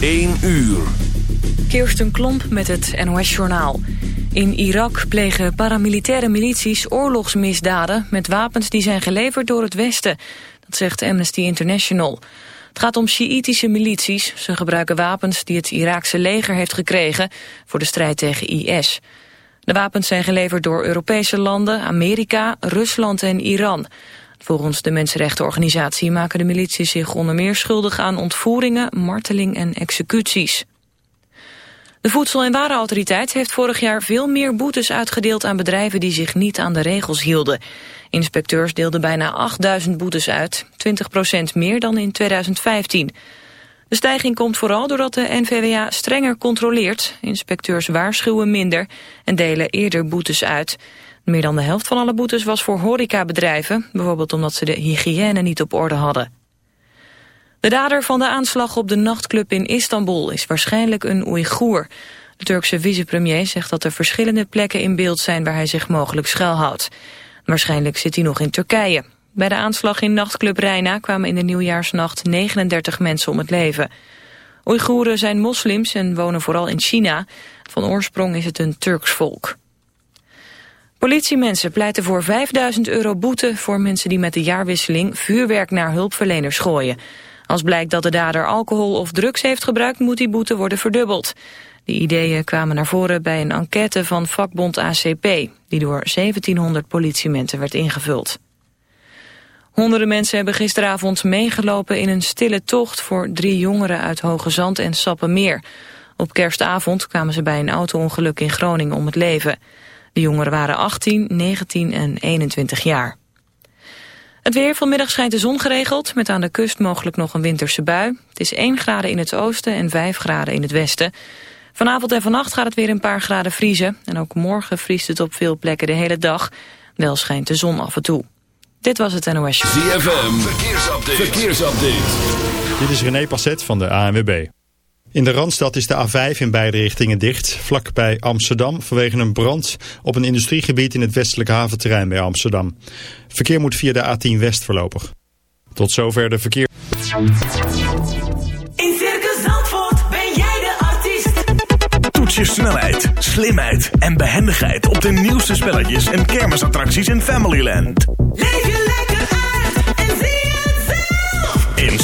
1 uur. Kirsten Klomp met het NOS-journaal. In Irak plegen paramilitaire milities oorlogsmisdaden... met wapens die zijn geleverd door het Westen. Dat zegt Amnesty International. Het gaat om Sjiïtische milities. Ze gebruiken wapens die het Iraakse leger heeft gekregen... voor de strijd tegen IS. De wapens zijn geleverd door Europese landen, Amerika, Rusland en Iran... Volgens de mensenrechtenorganisatie maken de milities zich onder meer schuldig aan ontvoeringen, marteling en executies. De Voedsel- en Warenautoriteit heeft vorig jaar veel meer boetes uitgedeeld aan bedrijven die zich niet aan de regels hielden. Inspecteurs deelden bijna 8000 boetes uit, 20% meer dan in 2015. De stijging komt vooral doordat de NVWA strenger controleert. Inspecteurs waarschuwen minder en delen eerder boetes uit. Meer dan de helft van alle boetes was voor horecabedrijven, bijvoorbeeld omdat ze de hygiëne niet op orde hadden. De dader van de aanslag op de nachtclub in Istanbul is waarschijnlijk een Oeigoer. De Turkse vicepremier zegt dat er verschillende plekken in beeld zijn waar hij zich mogelijk schuilhoudt. Waarschijnlijk zit hij nog in Turkije. Bij de aanslag in nachtclub Reina kwamen in de nieuwjaarsnacht 39 mensen om het leven. Oeigoeren zijn moslims en wonen vooral in China. Van oorsprong is het een Turks volk. Politiemensen pleiten voor 5000 euro boete voor mensen die met de jaarwisseling vuurwerk naar hulpverleners gooien. Als blijkt dat de dader alcohol of drugs heeft gebruikt, moet die boete worden verdubbeld. Die ideeën kwamen naar voren bij een enquête van vakbond ACP, die door 1700 politiemensen werd ingevuld. Honderden mensen hebben gisteravond meegelopen in een stille tocht voor drie jongeren uit Hoge Zand en Sappemeer. Op kerstavond kwamen ze bij een auto-ongeluk in Groningen om het leven. De jongeren waren 18, 19 en 21 jaar. Het weer vanmiddag schijnt de zon geregeld, met aan de kust mogelijk nog een winterse bui. Het is 1 graden in het oosten en 5 graden in het westen. Vanavond en vannacht gaat het weer een paar graden vriezen. En ook morgen vriest het op veel plekken de hele dag. Wel schijnt de zon af en toe. Dit was het NOS. ZFM, verkeersupdate. verkeersupdate. Dit is René Passet van de ANWB. In de Randstad is de A5 in beide richtingen dicht, vlak bij Amsterdam, vanwege een brand op een industriegebied in het westelijke haventerrein bij Amsterdam. Verkeer moet via de A10 West voorlopig. Tot zover de verkeer. In Circus Zandvoort ben jij de artiest. Toets je snelheid, slimheid en behendigheid op de nieuwste spelletjes en kermisattracties in Familyland. Leef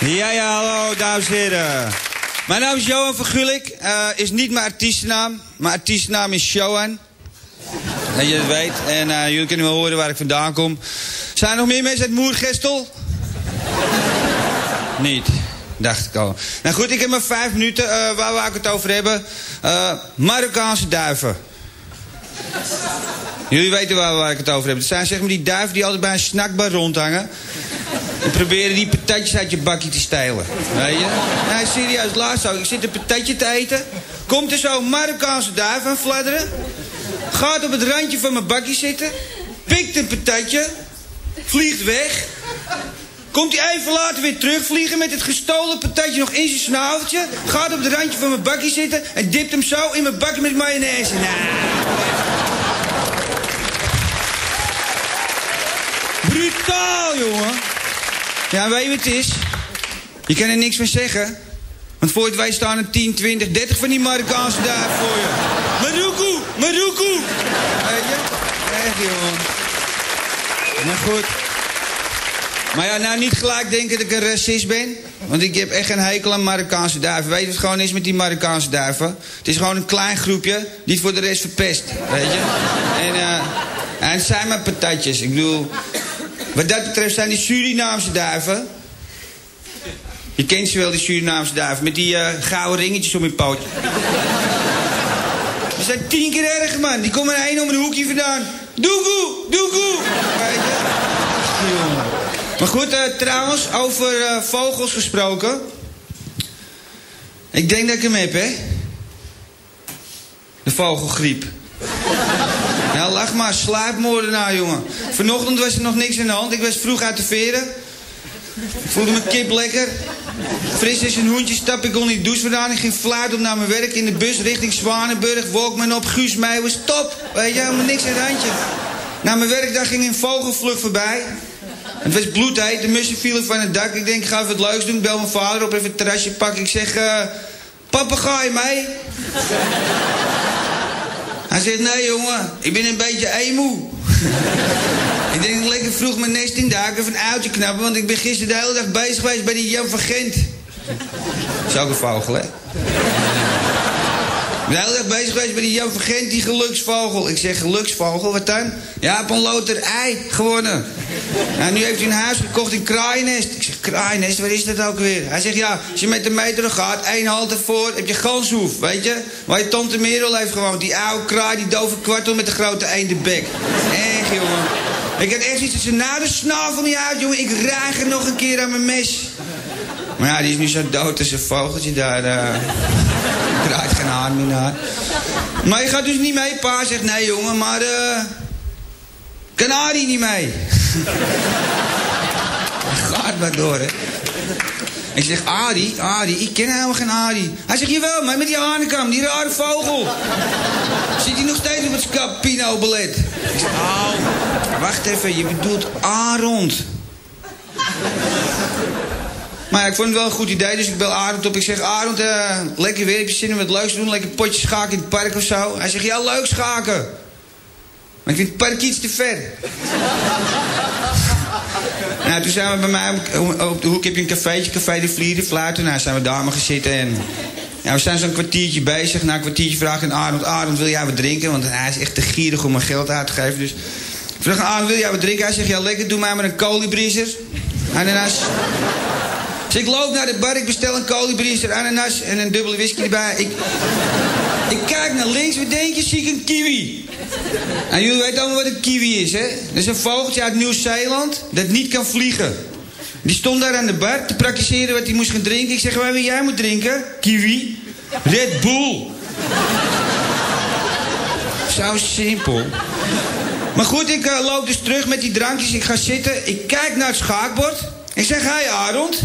Ja, ja, hallo, dames en heren. Mijn naam is Johan van Gulik. eh, is niet mijn artiestennaam. Mijn artiestennaam is Johan. Dat je weet. En eh, jullie kunnen wel horen waar ik vandaan kom. Zijn er nog meer mensen uit Moergestel? Niet. Dacht ik al. Nou goed, ik heb maar vijf minuten. eh, waar wou ik het over hebben? Marokkaanse duiven. Jullie weten waar, waar ik het over heb. Het zijn zeg maar die duiven die altijd bij een snackbar rondhangen. En proberen die patatjes uit je bakje te stelen. Weet je? Nee, serieus, laatst ook. Ik zit een patatje te eten. Komt er zo'n Marokkaanse duif aan fladderen. Gaat op het randje van mijn bakje zitten. Pikt een patatje. Vliegt weg. Komt hij even later weer terugvliegen met het gestolen patatje nog in zijn snaveltje. Gaat op het randje van mijn bakje zitten en dipt hem zo in mijn bakje met mayonaise. Nou. Brutaal, jongen. Ja, weet je wat het is? Je kan er niks van zeggen. Want voor het wij staan er 10, 20, 30 van die Marokkaanse daar voor je. Maroekoe, Maroekoe. Weet je? Echt, jongen. Maar goed. Maar ja, nou niet gelijk denken dat ik een racist ben. Want ik heb echt een hekel aan Marokkaanse duiven. Weet je wat het gewoon is met die Marokkaanse duiven? Het is gewoon een klein groepje die het voor de rest verpest. Weet je? En, eh, en het zijn maar patatjes. Ik bedoel, wat dat betreft zijn die Surinaamse duiven... Je kent ze wel, die Surinaamse duiven. Met die eh, gouden ringetjes om je poot. Die zijn tien keer erger, man. Die komen er één om een hoekje vandaan. Doekoe, doekoe. Maar goed, eh, trouwens, over eh, vogels gesproken. Ik denk dat ik hem heb, hè? De vogelgriep. Ja, lach maar, sluipmoordenaar, jongen. Vanochtend was er nog niks in de hand. Ik was vroeg uit de veren. Ik voelde mijn kip lekker. Fris als een hoentje stap ik onder die douche vandaan. Ik ging fluit op naar mijn werk in de bus richting Zwanenburg. Walkman op, Guus Meijers, top. Weet je, helemaal niks in het handje. Na mijn werkdag ging een vogelvlucht voorbij. Het was bloedheet, de mussen vielen van het dak. Ik denk, ik ga even wat leuks doen. Ik bel mijn vader op, even het terrasje pakken. Ik zeg, papa, ga je mee? Hij zegt, nee jongen, ik ben een beetje emo. ik denk, ik lekker vroeg mijn nest in daken een uitje knappen... want ik ben gisteren de hele dag bezig geweest bij die Jan van Gent. Dat is een vogel, hè? Ben de hele dag bezig geweest bij die Jan van Gent, die geluksvogel. Ik zeg, geluksvogel, wat dan? Ja, heb een loterij gewonnen. Nou, nu heeft hij een huis gekocht in Kraaiennest. Ik zeg, Kraaiennest, waar is dat ook weer? Hij zegt, ja, als je met de metro gaat, één halte voor, heb je Ganshoef, weet je? Waar je tante Merel heeft gewoond. Die oude kraai, die dove kwartel met de grote eendebek. Echt, jongen. Ik had echt iets dat ze na de snavel niet uit, jongen. Ik raag er nog een keer aan mijn mes. Maar ja, die is nu zo dood als een vogeltje daar. Eh draait geen haan meer naar. Maar je gaat dus niet mee. Pa zegt nee jongen, maar eh kan Arie niet mee? gaat maar door hè. Ik zeg, Arie, Arie, ik ken helemaal geen Arie. Hij zegt, jawel, maar met die hanekam, die rare vogel. Zit hij nog steeds op het Scapino-ballet? Ik zeg, wacht even, je bedoelt Arond. Ik vond het wel een goed idee, dus ik bel Arend op. Ik zeg, Arend, eh, lekker weer, heb je zin om wat leuks te doen? Lekker potje schaken in het park of zo? Hij zegt, ja, leuk schaken. Maar ik vind het park iets te ver. nou, toen zijn we bij mij op, de hoek, heb je een cafeetje, Café de Vlieren, Fluiten. Nou, zijn we daar maar gaan zitten en... Ja, we zijn zo'n kwartiertje bezig. Na een kwartiertje vraag ik aan Arend, Arend, wil jij wat drinken? Want hij is echt te gierig om mijn geld uit te geven, dus... Ik vraag aan Arend, wil jij wat drinken? Hij zegt, ja, lekker, doe mij maar een koliebriezer. Ananas. Dus ik loop naar de bar, ik bestel een koliebriezer, ananas en een dubbele whisky erbij. Ik, ik kijk naar links, wat denk je? Zie ik een kiwi. En jullie weten allemaal wat een kiwi is, hè? Dat is een vogeltje uit Nieuw-Zeeland dat niet kan vliegen. Die stond daar aan de bar te praktiseren wat hij moest gaan drinken. Ik zeg, waar wil jij moet drinken? Kiwi. Red Bull. Zo simpel. Maar goed, ik eh, loop dus terug met die drankjes. Ik ga zitten. Ik kijk naar het schaakbord. Ik zeg, hi Arend.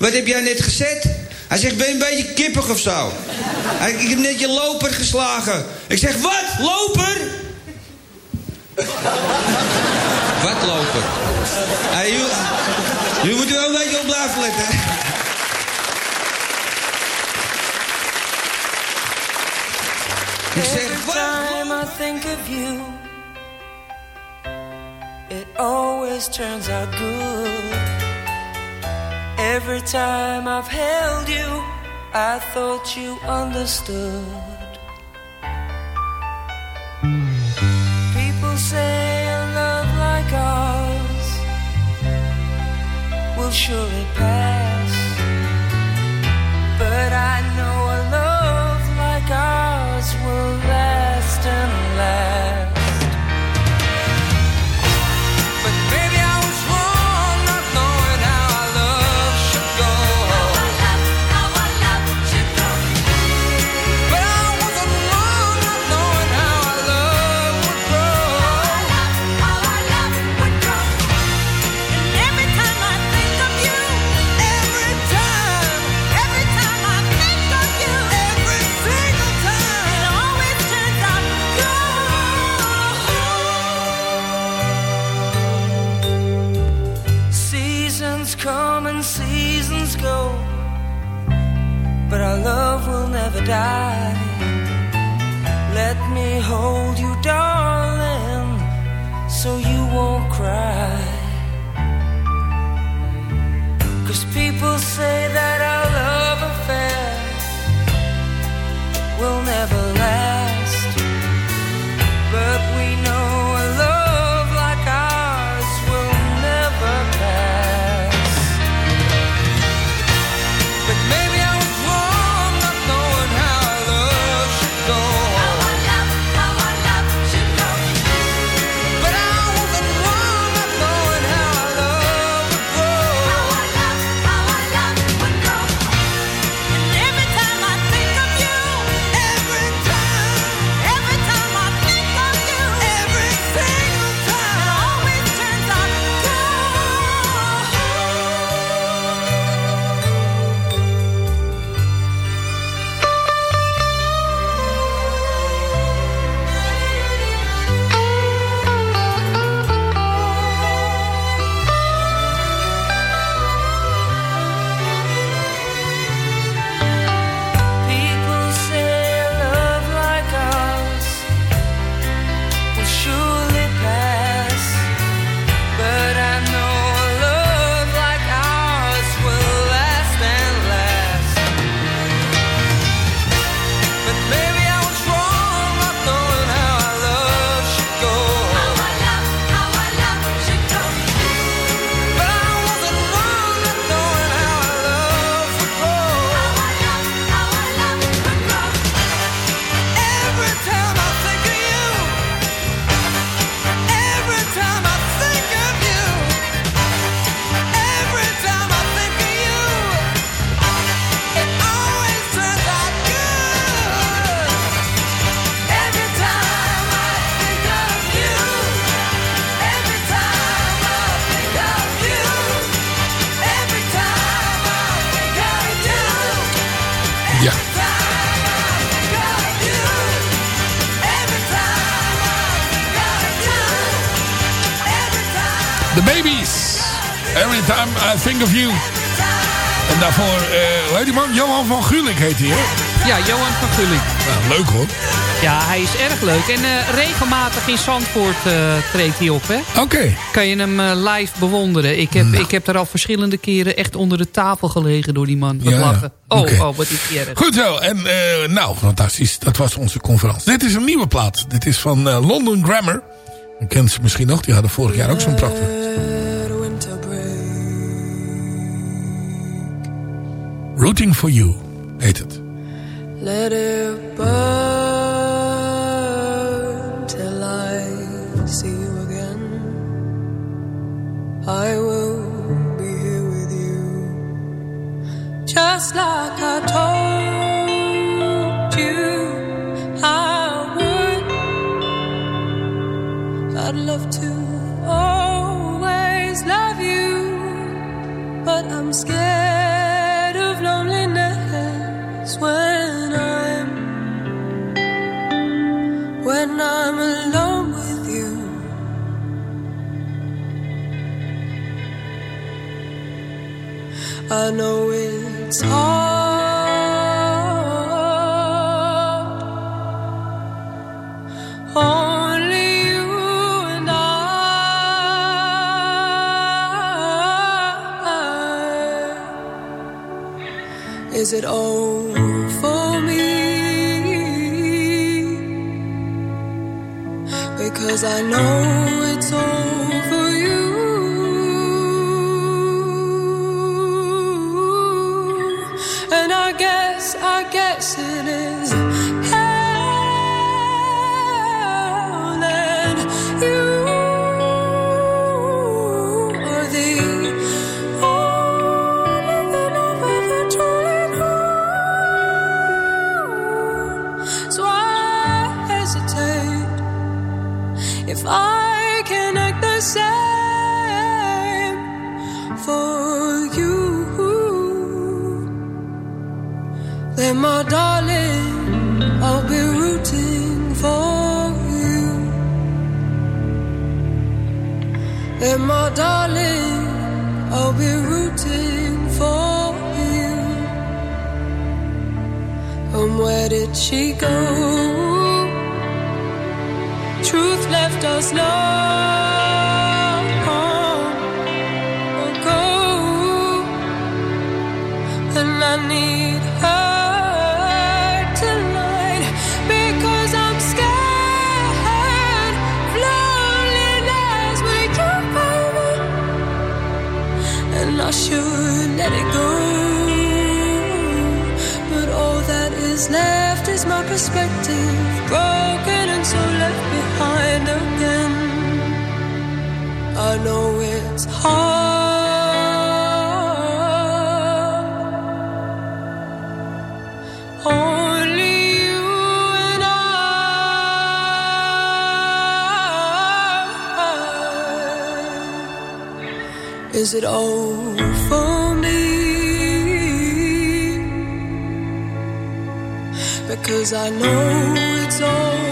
Wat heb jij net gezet? Hij zegt, ben je een beetje kippig of zo? Hij, ik heb net je loper geslagen. Ik zeg, wat? Loper? wat loper? Jullie, jullie moeten wel een beetje op blijven letten. hè? Ik zeg, wat? I think of you, it always turns out good. Every time I've held you, I thought you understood. People say a love like ours will surely pass. Ja, Johan van Gulik. Nou, leuk hoor. Ja, hij is erg leuk. En eh, regelmatig in Zandvoort uh, treedt hij op, hè? Oké. Kan je hem eh, live bewonderen. Ik heb, nou. ik heb er al verschillende keren echt onder de tafel gelegen door die man. Wat lachen. Oh, oh, wat is erg. Goed zo. En nou, fantastisch. Dat was onze conferentie. Dit is een nieuwe plaat. Dit is van London Grammar. Je kent ze misschien nog. Die hadden vorig jaar ook zo'n prachtig. Rooting for You heet het. Let it burn. And my darling, I'll be rooting for you. And where did she go? Truth left us long ago. And I need. I should let it go. But all that is left is my perspective, broken and so left behind again. I know it's Is it all for me? Because I know it's all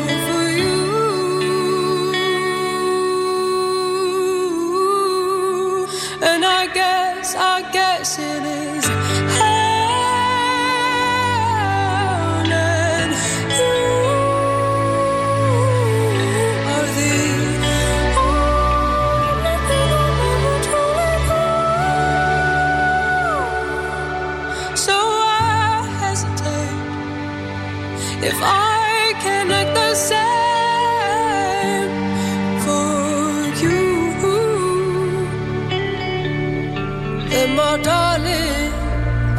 Then, my darling,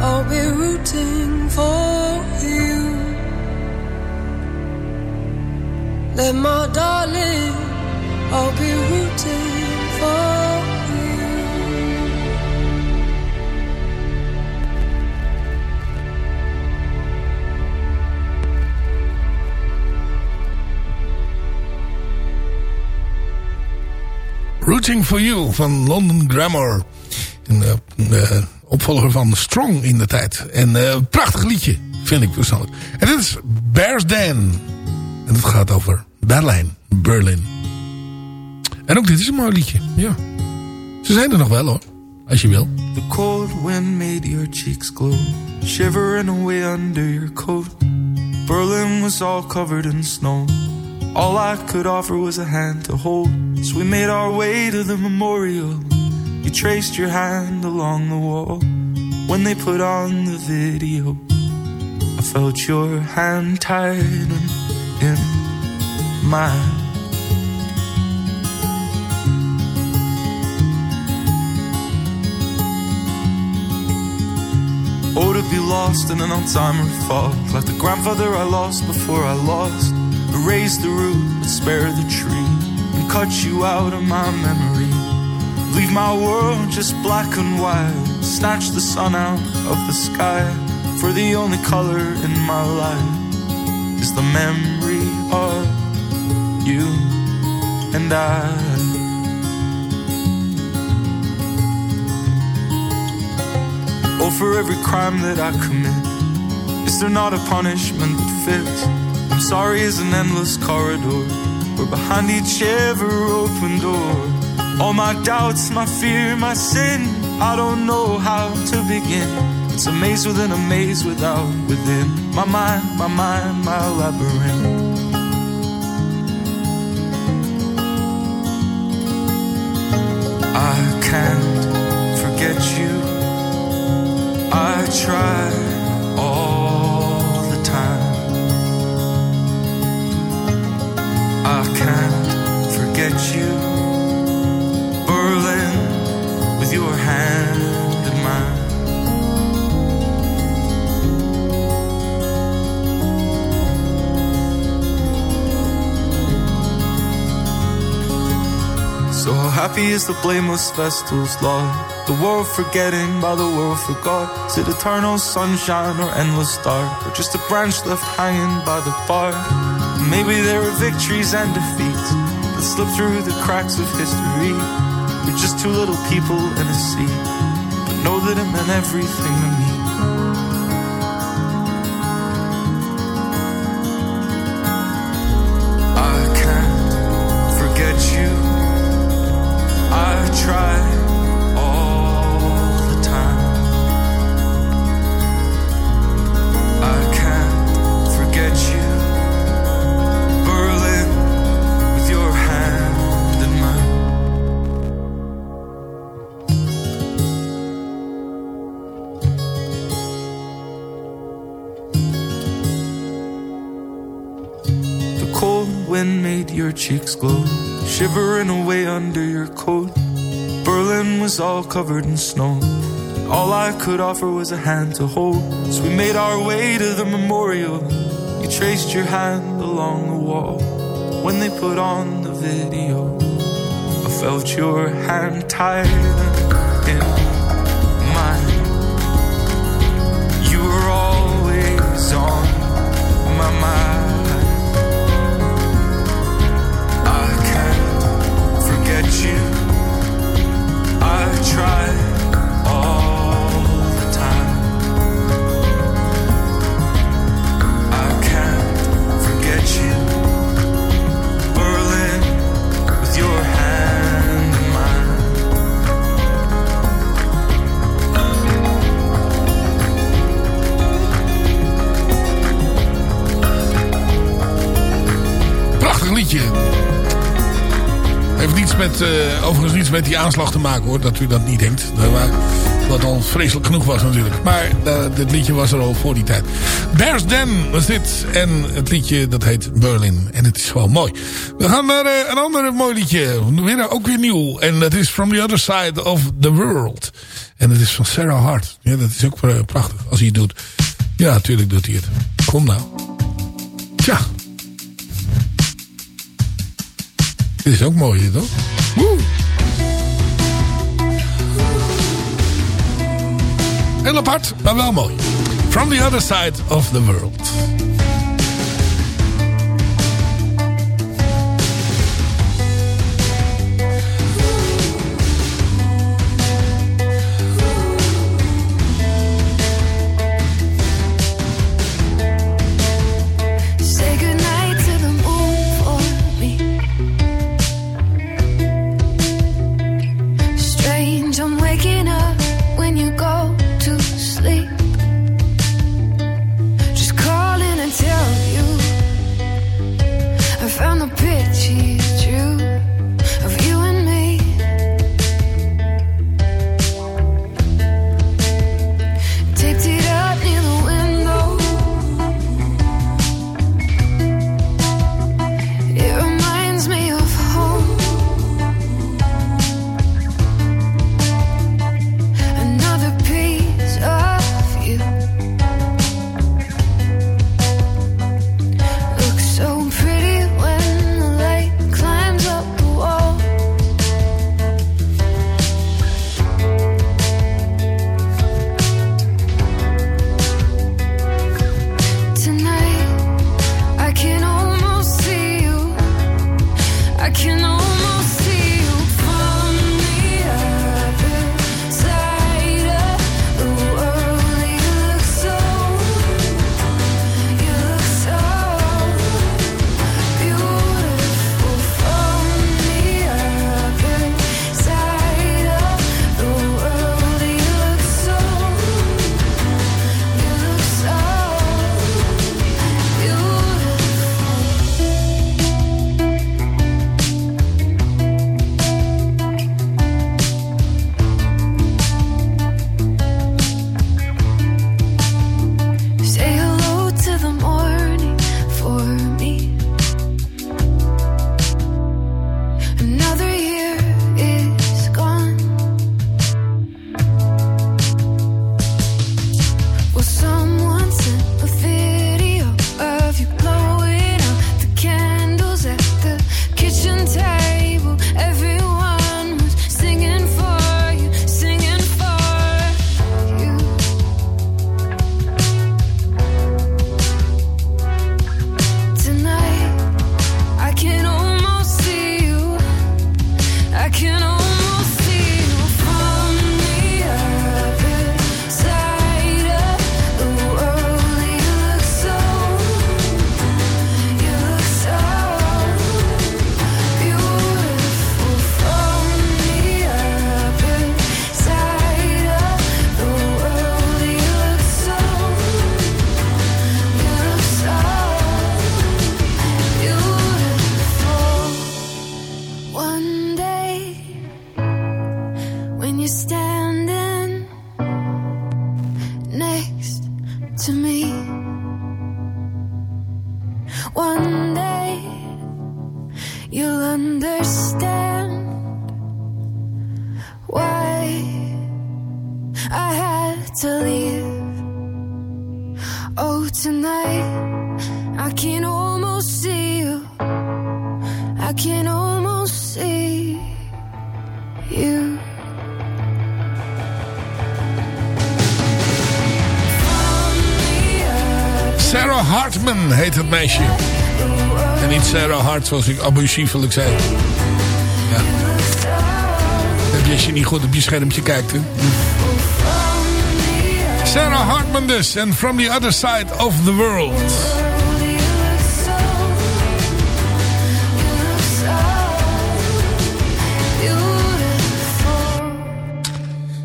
I'll be rooting for you. Then, my darling, I'll be rooting for you. Rooting for You van London Grammar. Een eh, eh, opvolger van Strong in de tijd. En eh, een prachtig liedje, vind ik persoonlijk. En dit is Bears Den. En het gaat over Berlijn, Berlin. En ook dit is een mooi liedje, ja. Ze zijn er nog wel hoor, als je wil. The cold wind made your cheeks glow, shivering away under your coat. Berlin was all covered in snow. All I could offer was a hand to hold. So we made our way to the memorial. You traced your hand along the wall. When they put on the video, I felt your hand tighten in mine. Oh, to be lost in an Alzheimer fog, like the grandfather I lost before I lost. Erase the root, but spare the tree, and cut you out of my memory. Leave my world just black and white, snatch the sun out of the sky. For the only color in my life is the memory of you and I. Oh, for every crime that I commit, is there not a punishment that fits? I'm sorry is an endless corridor, where behind each ever open door, all my doubts, my fear, my sin, I don't know how to begin. It's a maze within a maze without within. My mind, my mind, my labyrinth. I can't forget you. I try all happy is the blameless vestal's love. The world forgetting by the world forgot. Is it eternal sunshine or endless dark? Or just a branch left hanging by the bar? Maybe there are victories and defeats that slip through the cracks of history. We're just two little people in a sea. But know that it meant everything to me. Shivering away under your coat. Berlin was all covered in snow. All I could offer was a hand to hold. So we made our way to the memorial. You traced your hand along the wall. When they put on the video, I felt your hand tight in mine. You were always on my mind. Liedje. Heeft niets met, eh, overigens niets met die aanslag te maken hoor. Dat u dat niet denkt. Wat al vreselijk genoeg was natuurlijk. Maar eh, dit liedje was er al voor die tijd. Bears Den was dit. En het liedje dat heet Berlin. En het is gewoon mooi. We gaan naar eh, een ander mooi liedje. Weer, ook weer nieuw. En dat is From the Other Side of the World. En dat is van Sarah Hart. Ja, dat is ook prachtig als hij het doet. Ja, natuurlijk doet hij het. Kom nou. Tja. Dit is ook mooi, toch? Woe! Heel apart, maar wel mooi. From the other side of the world. Zoals ik abusiefelijk zei. Ja. Heb je als je niet goed op je schermpje kijkt. Hè? Sarah Hartman dus. En From the Other Side of the World.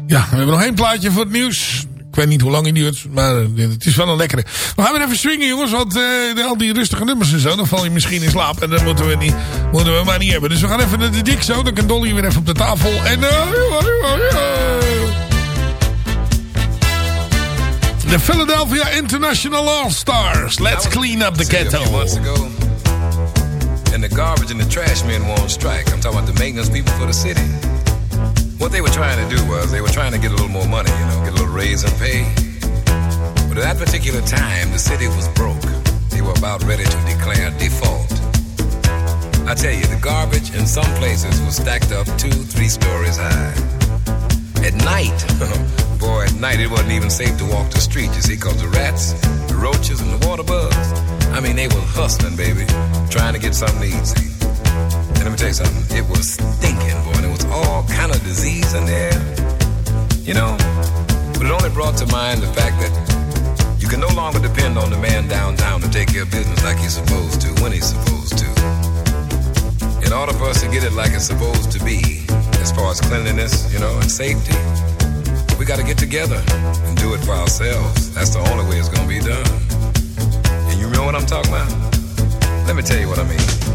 Ja, we hebben nog één plaatje voor het nieuws. Ik weet niet hoe lang hij duurt, maar eh, het is wel een lekkere. We gaan weer even swingen jongens, want eh, al die rustige nummers en zo, dan val je misschien in slaap. En dat moeten we, niet, moeten we maar niet hebben. Dus we gaan even naar de dik zo, dan kan Dolly weer even op de tafel. En... eh, de Philadelphia International All-Stars. Let's clean up the ghetto. and the garbage and the trash men on strike. I'm talking about the maintenance people for the city. What they were trying to do was they were trying to get a little more money, you know, raise in pay. But at that particular time, the city was broke. They were about ready to declare default. I tell you, the garbage in some places was stacked up two, three stories high. At night, boy, at night it wasn't even safe to walk the street, you see, because the rats, the roaches, and the water bugs, I mean, they were hustling, baby, trying to get something eat. And let me tell you something, it was stinking, boy, and there was all kind of disease in there, you know. But it only brought to mind the fact that you can no longer depend on the man downtown to take care of business like he's supposed to, when he's supposed to. In order for us to get it like it's supposed to be, as far as cleanliness, you know, and safety, we got to get together and do it for ourselves. That's the only way it's going to be done. And you know what I'm talking about? Let me tell you what I mean.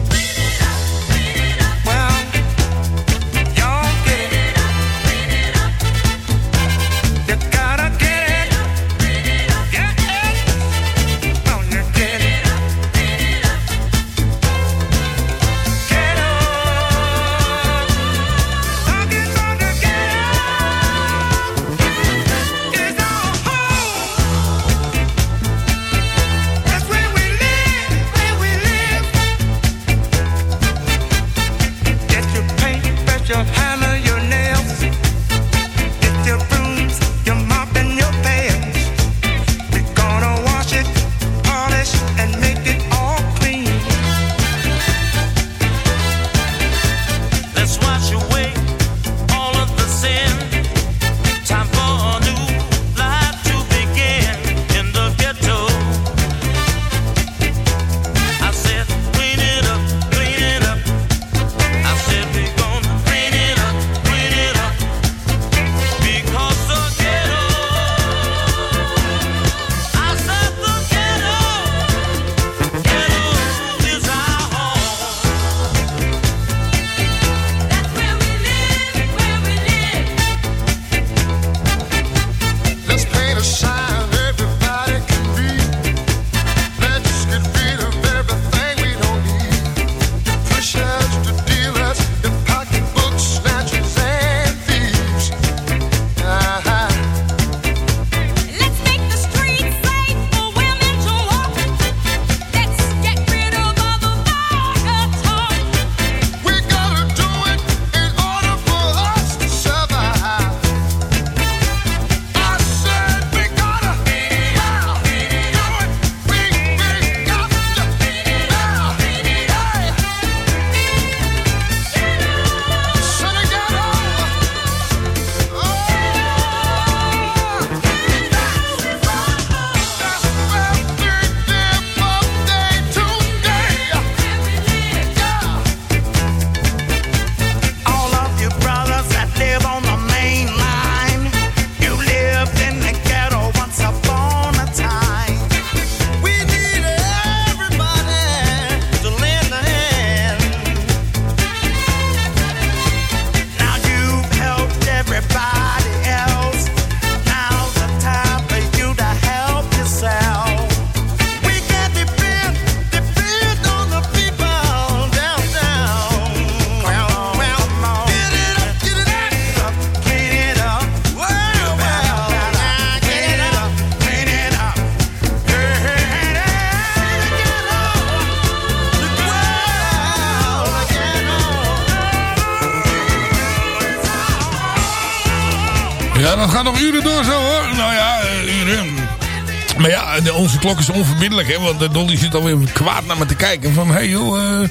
Is onverbiddelijk, hè. Want de Dolly zit alweer kwaad naar me te kijken. Van, hé hey joh, eh,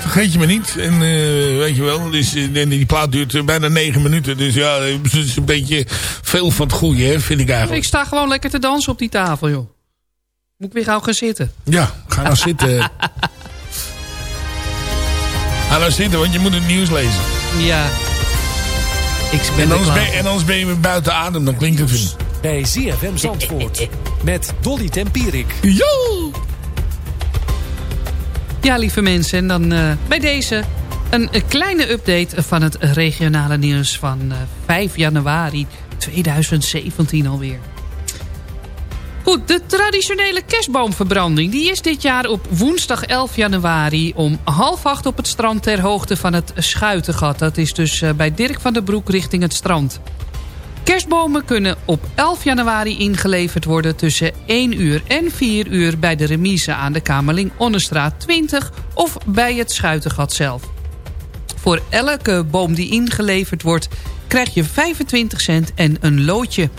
vergeet je me niet. En eh, weet je wel, dus, eh, die, plaat duurt eh, bijna negen minuten. Dus ja, het is een beetje veel van het goede, hè, vind ik Ik eigenlijk. sta gewoon lekker te dansen op die tafel, joh. Moet ik weer gauw gaan zitten? Ja, ga nou zitten. Ga nou zitten, want je moet het nieuws lezen. Ja. Ik ben En er anders ben, je- en anders ben je weer buiten adem, dan klinkt het niet. Bij ZFM Zandvoort. Met Dolly Tempierik. Yo! Ja, lieve mensen. En dan eh, bij deze een, een kleine update van het regionale nieuws van eh, 5 januari 2017 alweer. Goed, de traditionele kerstboomverbranding die is dit jaar op woensdag 11 januari om half acht op het strand ter hoogte van het Schuitengat. Dat is dus eh, bij Dirk van der Broek richting het strand. Kerstbomen kunnen op 11 januari ingeleverd worden tussen 1 uur en 4 uur bij de remise aan de Kamerling Onnestraat 20 of bij het Schuitengat zelf. Voor elke boom die ingeleverd wordt krijg je 25 cent en een loodje.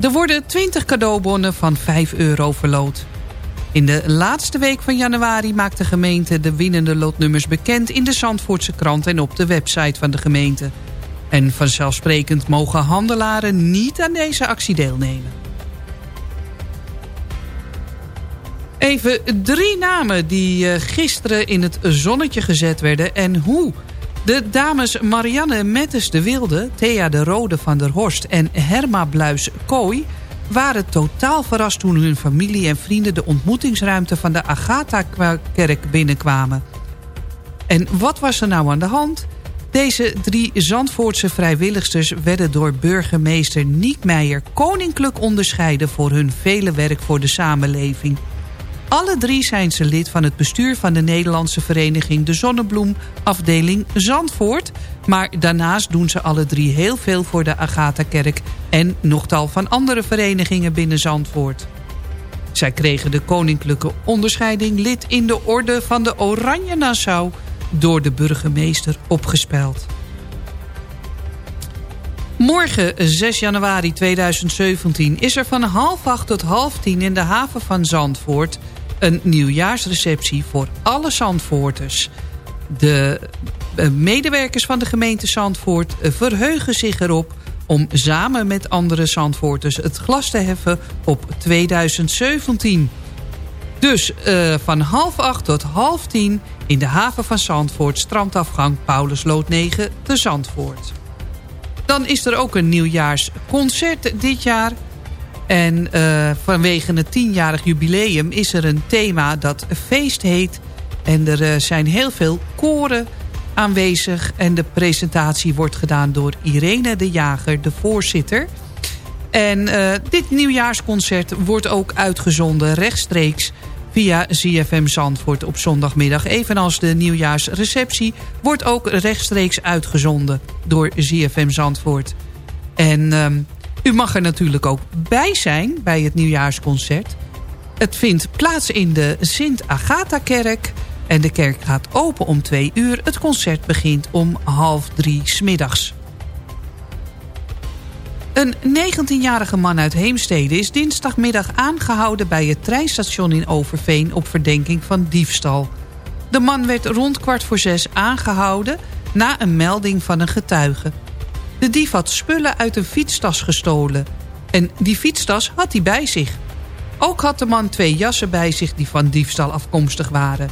Er worden 20 cadeaubonnen van 5 euro verloot. In de laatste week van januari maakt de gemeente de winnende loodnummers bekend... in de Zandvoortse krant en op de website van de gemeente. En vanzelfsprekend mogen handelaren niet aan deze actie deelnemen. Even drie namen die eh, gisteren in het zonnetje gezet werden en hoe. De dames Marianne Mettes de Wilde, Thea de Rode van der Horst en Herma Bluis Kooi... waren totaal verrast toen hun familie en vrienden de ontmoetingsruimte van de Agatha-kerk binnenkwamen. En wat was er nou aan de hand? Deze drie Zandvoortse vrijwilligsters werden door burgemeester Niek Meijer koninklijk onderscheiden voor hun vele werk voor de samenleving. Alle drie zijn ze lid van het bestuur van de Nederlandse vereniging De Zonnebloem, afdeling Zandvoort. Maar daarnaast doen ze alle drie heel veel voor de Agatha-kerk en nog tal van andere verenigingen binnen Zandvoort. Zij kregen de koninklijke onderscheiding lid in de orde van de Oranje Nassau door de burgemeester opgespeld. Morgen, 6 januari 2017, is er van half acht tot half tien in de haven van Zandvoort... een nieuwjaarsreceptie voor alle Zandvoorters. De eh, medewerkers van de gemeente Zandvoort verheugen zich erop... om samen met andere Zandvoorters het glas te heffen op 2017... Dus eh, van half acht tot half tien in de haven van Zandvoort... strandafgang Paulusloot 9 te Zandvoort. Dan is er ook een nieuwjaarsconcert dit jaar. En eh, vanwege het tienjarig jubileum is er een thema dat feest heet. En er eh, zijn heel veel koren aanwezig. En de presentatie wordt gedaan door Irene de Jager, de voorzitter... En eh, dit nieuwjaarsconcert wordt ook uitgezonden rechtstreeks via ZFM Zandvoort op zondagmiddag. Evenals de nieuwjaarsreceptie wordt ook rechtstreeks uitgezonden door ZFM Zandvoort. En ehm, u mag er natuurlijk ook bij zijn bij het nieuwjaarsconcert. Het vindt plaats in de Sint-Agatha-kerk. En de kerk gaat open om twee uur. Het concert begint om half drie smiddags. Een 19-jarige man uit Heemstede is dinsdagmiddag aangehouden... bij het treinstation in Overveen op verdenking van diefstal. De man werd rond kwart voor zes aangehouden... na een melding van een getuige. De dief had spullen uit een fietstas gestolen. En die fietstas had hij bij zich. Ook had de man twee jassen bij zich die van diefstal afkomstig waren.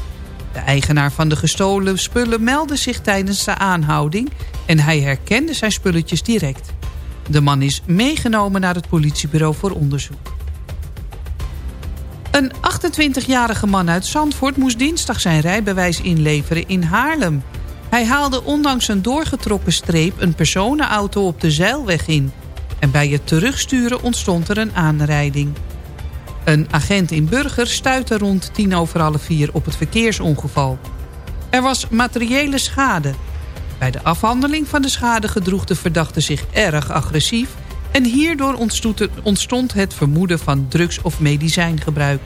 De eigenaar van de gestolen spullen meldde zich tijdens de aanhouding... en hij herkende zijn spulletjes direct. De man is meegenomen naar het politiebureau voor onderzoek. Een 28-jarige man uit Zandvoort moest dinsdag zijn rijbewijs inleveren in Haarlem. Hij haalde ondanks een doorgetrokken streep een personenauto op de zeilweg in. En bij het terugsturen ontstond er een aanrijding. Een agent in Burger stuitte rond tien over half vier op het verkeersongeval. Er was materiële schade. Bij de afhandeling van de schade gedroeg de verdachte zich erg agressief... en hierdoor ontstond het- vermoeden van drugs- of medicijngebruik.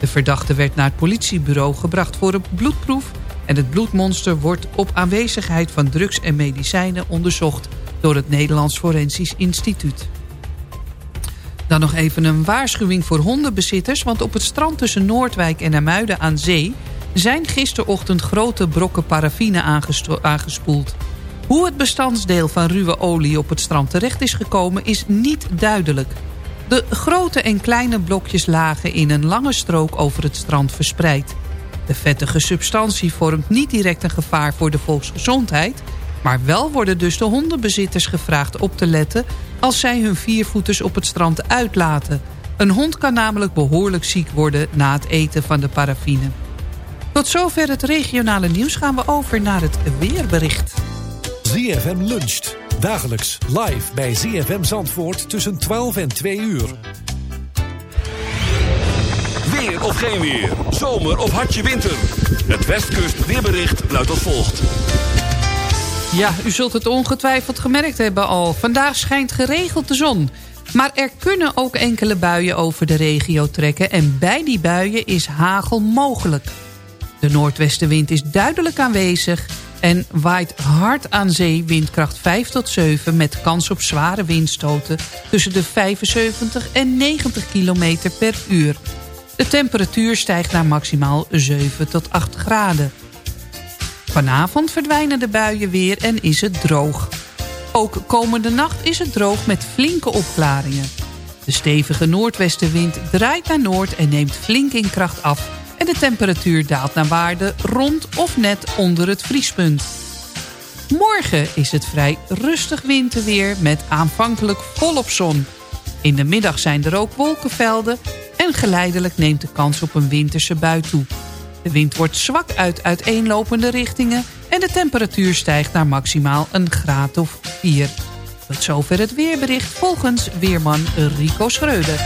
De verdachte werd naar het politiebureau gebracht voor een bloedproef... en het bloedmonster wordt op aanwezigheid van drugs en medicijnen onderzocht... door het Nederlands Forensisch Instituut. Dan nog even een waarschuwing voor hondenbezitters... want op het strand tussen Noordwijk en Amuiden aan zee... zijn gisterochtend grote brokken paraffine aangespoeld. Hoe het bestandsdeel van ruwe olie op het strand terecht is gekomen... is niet duidelijk. De grote en kleine blokjes lagen in een lange strook over het strand verspreid. De vettige substantie vormt niet direct een gevaar voor de volksgezondheid... maar wel worden dus de hondenbezitters gevraagd op te letten... als zij hun viervoeters op het strand uitlaten. Een hond kan namelijk behoorlijk ziek worden na het eten van de paraffine. Tot zover het regionale nieuws gaan we over naar het weerbericht. ZFM luncht. Dagelijks live bij ZFM Zandvoort tussen 12 en 2 uur. Weer of geen weer. Zomer of hartje winter. Het Westkust weerbericht luidt als volgt. Ja, u zult het ongetwijfeld gemerkt hebben al. Vandaag schijnt geregeld de zon. Maar er kunnen ook enkele buien over de regio trekken... en bij die buien is hagel mogelijk. De noordwestenwind is duidelijk aanwezig... en waait hard aan zee windkracht 5 tot 7... met kans op zware windstoten tussen de 75 en 90 km per uur. De temperatuur stijgt naar maximaal 7 tot 8 graden. Vanavond verdwijnen de buien weer en is het droog. Ook komende nacht is het droog met flinke opklaringen. De stevige noordwestenwind draait naar noord en neemt flink in kracht af... en de temperatuur daalt naar waarde rond of net onder het vriespunt. Morgen is het vrij rustig winterweer met aanvankelijk volop zon. In de middag zijn er ook wolkenvelden en geleidelijk neemt de kans op een winterse bui toe. De wind wordt zwak uit uiteenlopende richtingen en de temperatuur stijgt naar maximaal een graad of 4. Tot zover het weerbericht volgens weerman Rico Schreuder.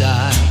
You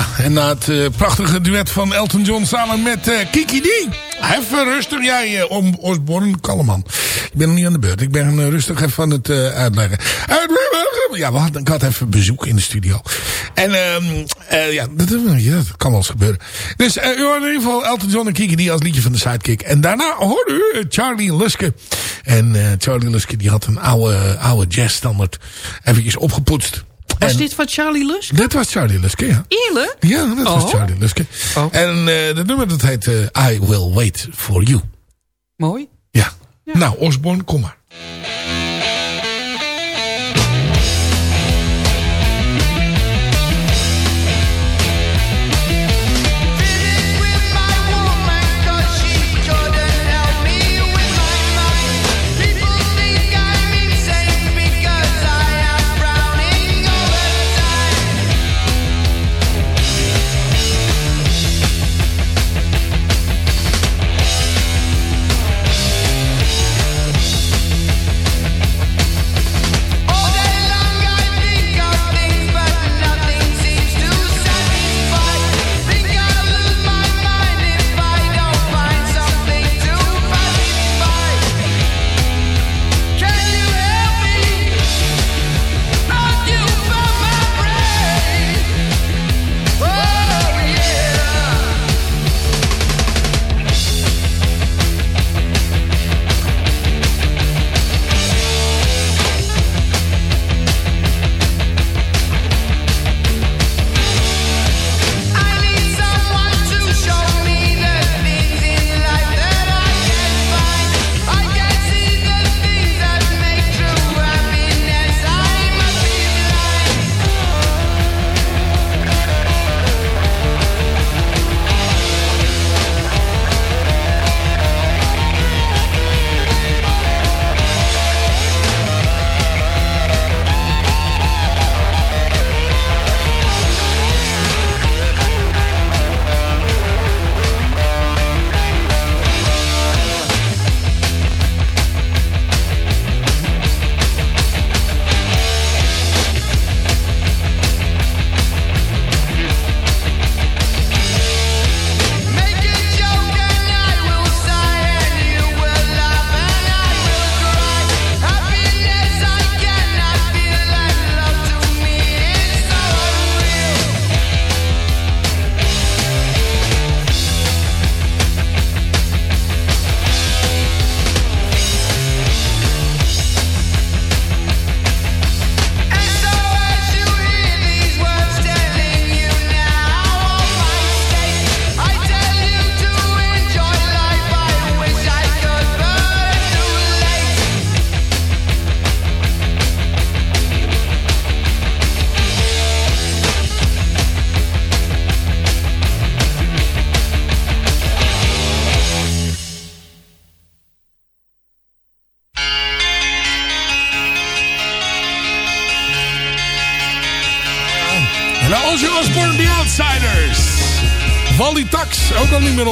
Ja, en na het eh, prachtige duet van Elton John samen met eh, Kiki D. Even rustig, jij eh, om Osborne, kalm man. Ik ben nog niet aan de beurt. Ik ben rustig even aan het uitleggen. Uit- ja, we ik had even bezoek in de studio. En ehm eh, ja, dat, ja, dat kan wel eens gebeuren. Dus u hoorde in ieder geval Elton John en Kiki D als liedje van de Sidekick. En daarna hoorde u Charlie Luske. En Charlie Luske die had een oude, oude jazzstandard eventjes opgepoetst. Was En- dit van Charlie Lusk? dat was Charlie Luske, ja. Eerlijk? Ja, dat was Oh. Charlie Luske. En eh dat nummer dat heet eh, I Will Wait For You. Mooi. Ja. Nou, Osborne, kom maar.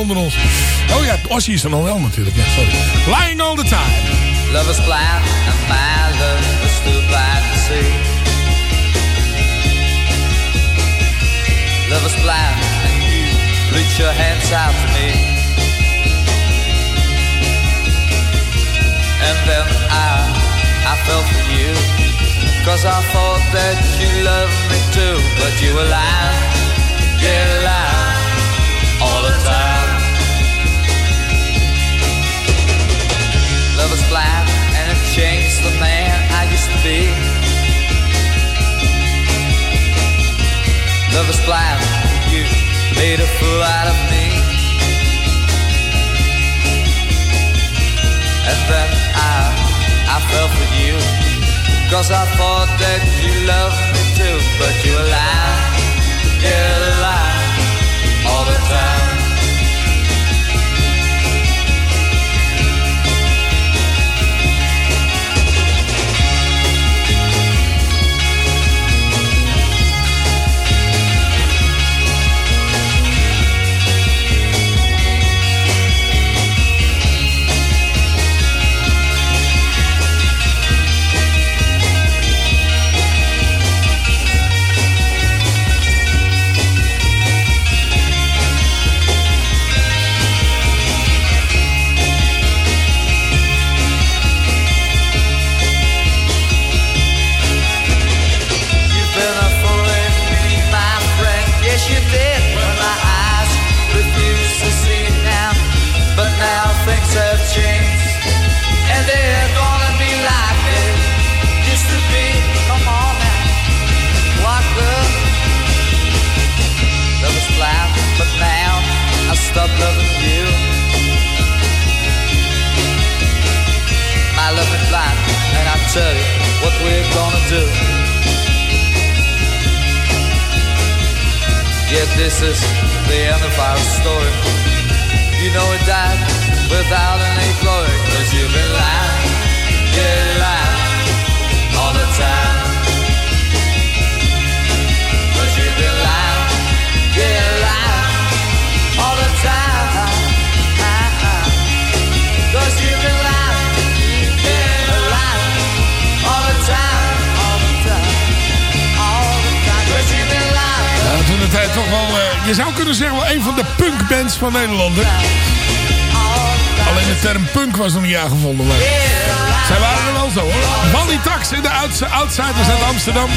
Onder ons. Oh ja, Ozzy is er nog wel natuurlijk. Ja, sorry. Lying all the time. Love is blind and my love is too blind to see. Love is blind and you reach your hands out to me. And then I, I fell for you. Cause I thought that you loved me too. But you were lying, yeah, lying all the time. Is blind, you made a fool out of me. And then I, I fell for you. Cause I thought that you loved me too. But you were lying, yeah, lying all the time. I stopped loving you. My love is blind, and I tell you what we're gonna do. Yet this is the end of our story. You know it died without any glory, cause you've been lying, yeah, lying all the time. Eh, je zou kunnen zeggen wel een van de punkbands van Nederland. Alleen de term punk was nog niet aangevonden. Maar zij waren er wel zo hoor. Wally Tax in de outs- Outsiders uit Amsterdam.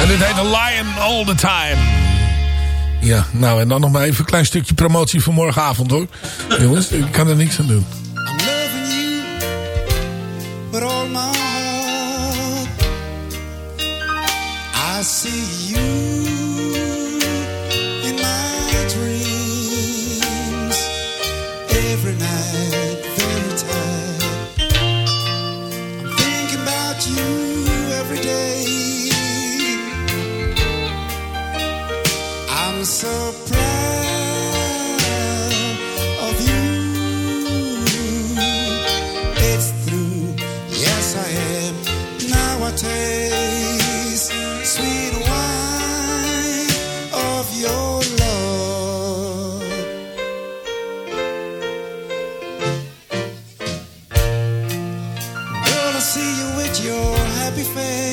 En dit heet A Lion All The Time. Ja, nou en dan nog maar even een klein stukje promotie voor morgenavond hoor. Jongens, ik kan er niks aan doen. Your happy face.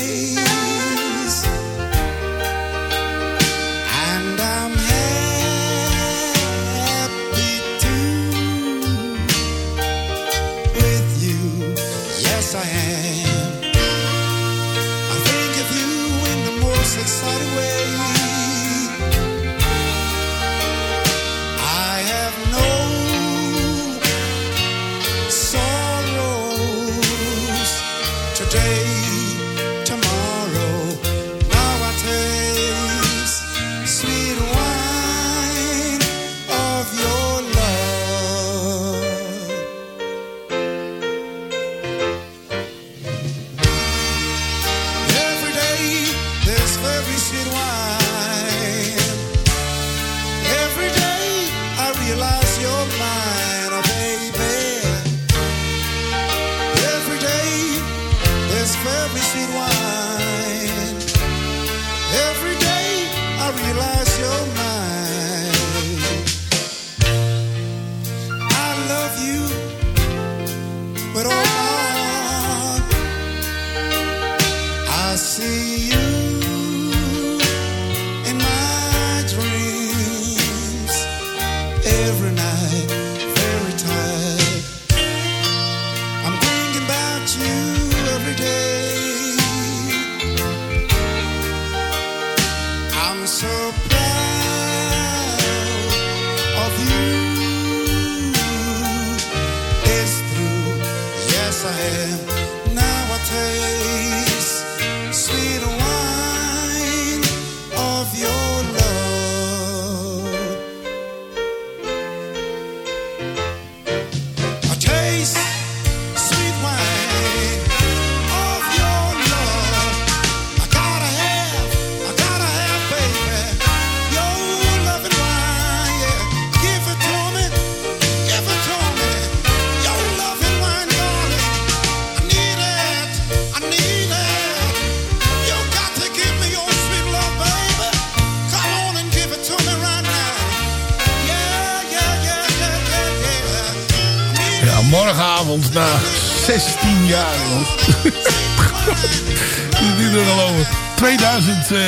2000 eh,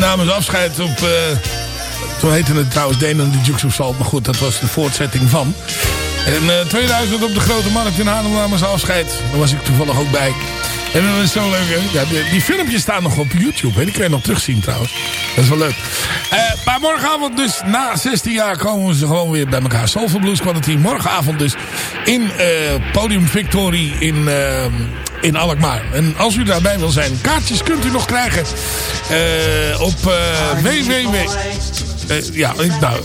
namen ze afscheid op... eh toen heette het trouwens Dane en de Jukes of Salt. Maar goed, dat was de voortzetting van. En eh 2000 op de Grote Markt in Haarlem namen ze afscheid. Daar was ik toevallig ook bij. En dat is zo leuk, hè? Ja, die, filmpjes staan nog op YouTube. Hè? Die kun je nog terugzien trouwens. Dat is wel leuk. Eh, maar morgenavond dus, na 16 jaar, komen ze gewoon weer bij elkaar. Soulful Blues Quality. Morgenavond dus in eh, Podium Victory in, eh, in Alkmaar. En als u daarbij wil zijn, kaartjes kunt u nog krijgen eh, op eh www... Eh, ja, ik, nou,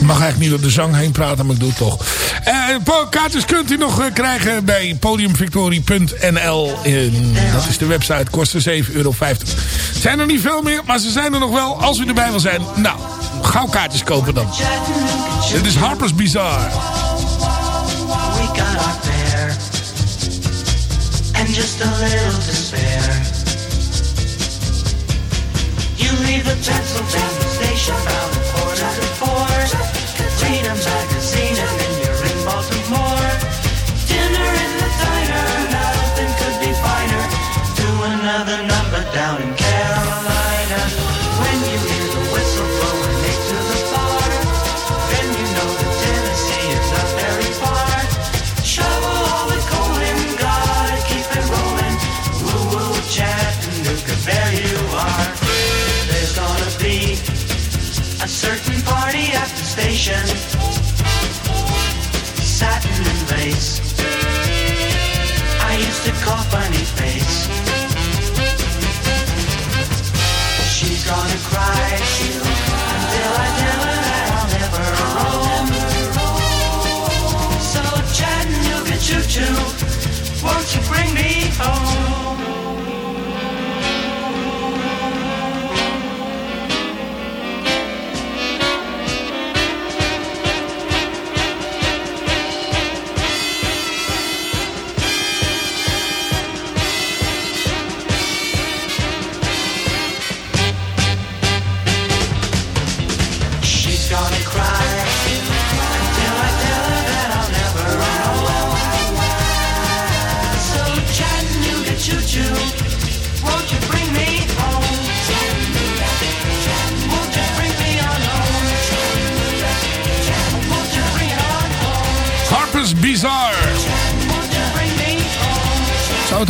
mag eigenlijk niet door de zang heen praten, maar ik doe het toch. Eh, kaartjes kunt u nog eh, krijgen bij podiumvictorie.nl. En Dat is de website, kost er 7,50 euro. Zijn er niet veel meer, maar ze zijn er nog wel. Als u erbij wil zijn, nou, gauw kaartjes kopen dan. Dit is Harper's Bazaar. Just a little spare. You leave the Pennsylvania station around a quarter to four. A magazine station.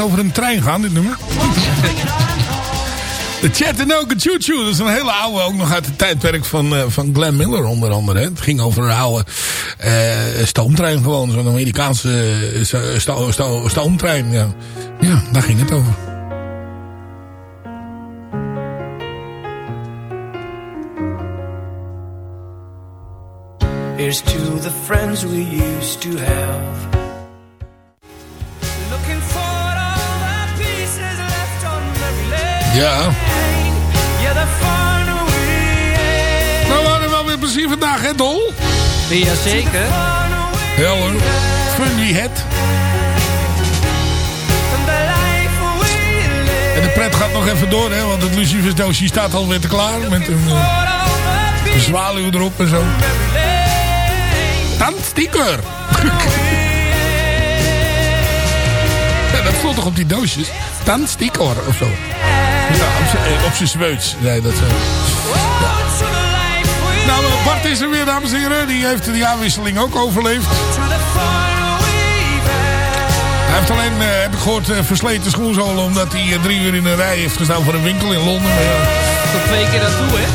Over een trein gaan, dit nummer? De Chattanooga Choo Choo. Dat is een hele oude, ook nog uit het tijdperk van, eh, van Glenn Miller onder andere. hè. Het ging over een oude eh, stoomtrein gewoon. Zo'n Amerikaanse sto- stoomtrein. Ja. ja, daar ging het over. Here's to the friends we used to have. Ja. Nou, we hadden wel weer plezier vandaag, hè, Dol? Jazeker. Ja hoor. Fun wie het. and the life we even door, hè, want het lucifersdoosje staat alweer te klaar. Met een, eh, een zwaluw erop en zo. Tandstieker. ja, dat stond toch op die doosjes? Tandstieker of zo. Ja, op z'n- eh, op zijn Zweeds. Nee, dat zo. Nou, eh, Bart is er weer, dames en heren. Die heeft de jaarwisseling ook overleefd. Hij heeft alleen, eh, heb ik gehoord, eh, versleten schoenzolen... omdat hij eh, drie uur in een rij heeft gestaan voor een winkel in Londen. Maar ja, Tot twee keer naartoe, hè?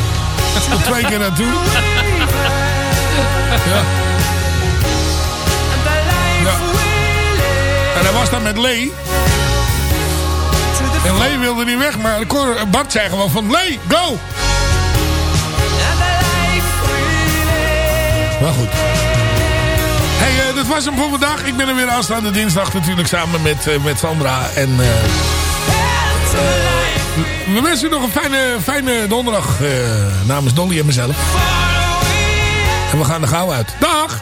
tot twee keer naartoe. Ja. Ja. En hij was daar met Lee. En Lee wilde niet weg, maar Bart zei gewoon van... Lee, go! Maar goed. Hey, eh, dat was hem voor vandaag. Ik ben er weer aanstaande dinsdag natuurlijk samen met, eh, met Sandra. En eh, we wensen u nog een fijne, fijne donderdag namens Dolly en mezelf. En we gaan er gauw uit. Dag!